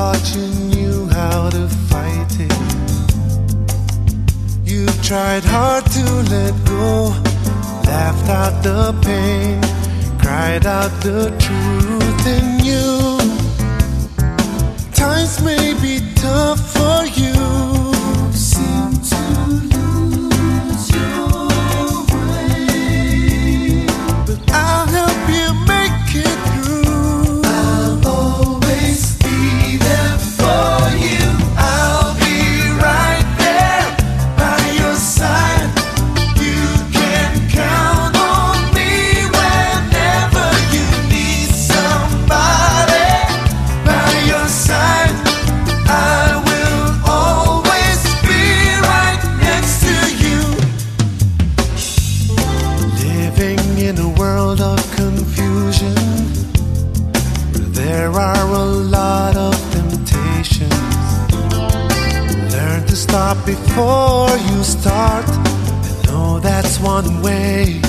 thought you knew how to fight it. You've tried hard to let go, laughed out the pain, cried out the truth in you. Times may be tough for. World of confusion, where there are a lot of temptations. Learn to stop before you start. I know that's one way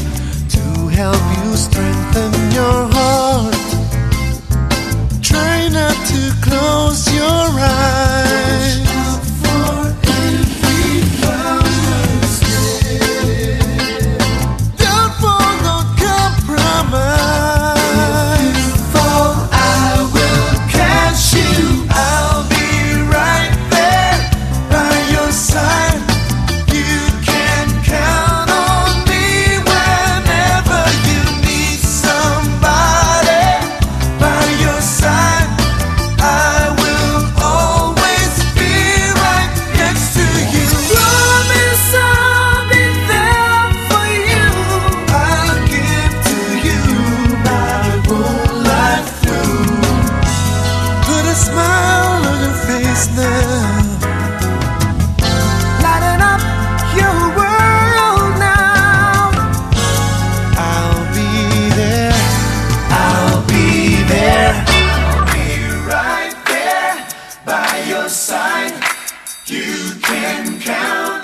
smile on your face now. Up your world now. I'll be there. I'll be there. I'll be right there by your side. You can count.